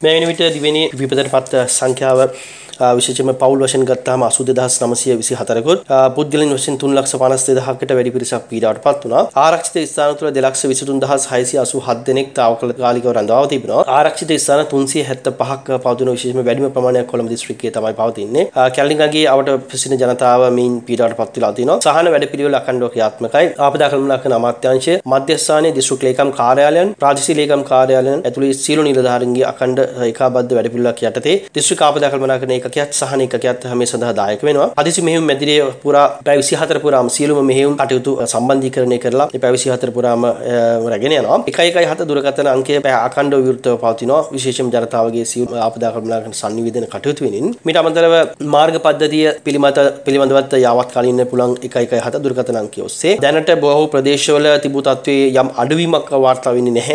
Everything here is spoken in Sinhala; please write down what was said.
මේ වෙන විට දිවෙනි විපතට පත් සංඛ්‍යාව විශේෂයෙන්ම පවුල් වශයෙන් ගත්තාම 82924කුත් පුද්ගලයන් වශයෙන් 352000කට වැඩි පිරිසක් පීඩාවට පත් වුණා. ආරක්ෂිත ස්ථාන තුළ 223687 දෙනෙක් తాවකාලිකව රඳවා තිබෙනවා. ආරක්ෂිත ස්ථාන 375ක් පවතින විශේෂයෙන්ම වැඩිම ප්‍රමාණයක් කොළඹ දිස්ත්‍රික්කයේ තමයි පවතින්නේ. කැලණිගඟේ අවට ප්‍රසිද්ධ ජනතාව මේන් පීඩාවට පත් වෙලා තිනවා. සහන වැඩපිළිවෙල අඛණ්ඩව ක්‍රියාත්මකයි. ආපදා කළමනාකරන අමාත්‍යාංශය මධ්‍යස්ථානයේ දිස්ත්‍රික් ලේකම් කාර්යාලයන් ප්‍රාදේශීය ලේකම් කාර්යාලයන් ඇතුළේ සියලු නිලධාරීන්ගේ අඛණ්ඩ ඒකාබද්ධ වැඩපිළිවෙලක් යටතේ දිස්ත්‍රික් ආපදා කළමනාකරණ ඒකකයත් සහන ඒකකයත් මේ සඳහා දායක වෙනවා. හදිසි මෙහෙයුම් මැදිරිය පුරා පැය 24 පුරාම සියලුම මෙහෙයුම් කටයුතු සම්බන්ධීකරණය කරලා මේ පැය 24 පුරාම රැගෙන යනවා. 117 දුරකථන අංකය පැය අඛණ්ඩව විවෘතව පවතිනවා. විශේෂම ජනතාවගේ සියලු ආපදා කළමනාකරණ සංනිවේදන කටයුතු වෙනින්. මීට අමතරව මාර්ග පද්ධතිය පිළිමත පිළිබඳවත් යාවත් කාලින්න පුළුවන් 117 දුරකථන අංකය ඔස්සේ දැනට බොහෝ ප්‍රදේශවල තිබූ තත්ත්වයේ යම් අඩුවීමක් වාර්තා වෙන්නේ නැහැ.